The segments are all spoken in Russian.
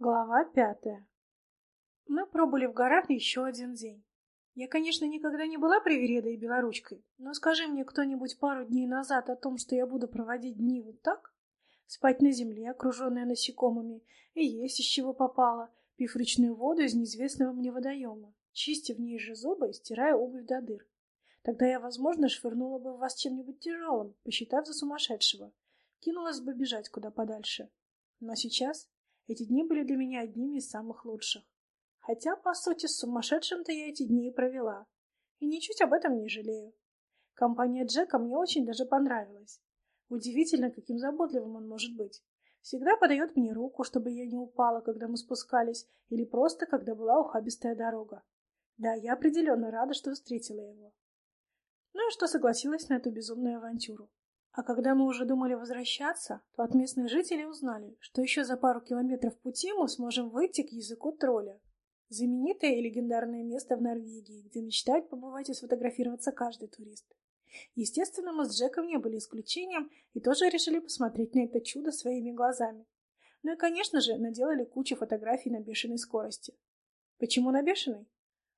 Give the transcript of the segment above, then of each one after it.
Глава пятая. Мы пробыли в горах еще один день. Я, конечно, никогда не была привередой и белоручкой, но скажи мне кто-нибудь пару дней назад о том, что я буду проводить дни вот так, спать на земле, окруженная насекомыми, и есть из чего попало, пив речную воду из неизвестного мне водоема, чистя в ней же зубы и стирая обувь до дыр. Тогда я, возможно, швырнула бы в вас чем-нибудь тяжелым, посчитав за сумасшедшего, кинулась бы бежать куда подальше. Но сейчас эти дни были для меня одними из самых лучших. Хотя, по сути, сумасшедшим-то я эти дни и провела. И ничуть об этом не жалею. Компания Джека мне очень даже понравилась. Удивительно, каким заботливым он может быть. Всегда подает мне руку, чтобы я не упала, когда мы спускались, или просто, когда была ухабистая дорога. Да, я определенно рада, что встретила его. Ну и что согласилась на эту безумную авантюру. А когда мы уже думали возвращаться, то от местных жителей узнали, что еще за пару километров пути мы сможем выйти к языку тролля. Знаменитое и легендарное место в Норвегии, где мечтает побывать и сфотографироваться каждый турист. Естественно, мы с Джеком не были исключением и тоже решили посмотреть на это чудо своими глазами. Ну и, конечно же, наделали кучу фотографий на бешеной скорости. Почему на бешеной?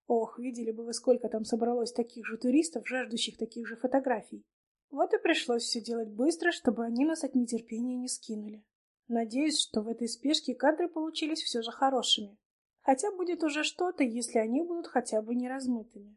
Ох, видели бы вы, сколько там собралось таких же туристов, жаждущих таких же фотографий. Вот и пришлось все делать быстро, чтобы они нас от нетерпения не скинули. Надеюсь, что в этой спешке кадры получились все же хорошими. Хотя будет уже что-то, если они будут хотя бы не размытыми.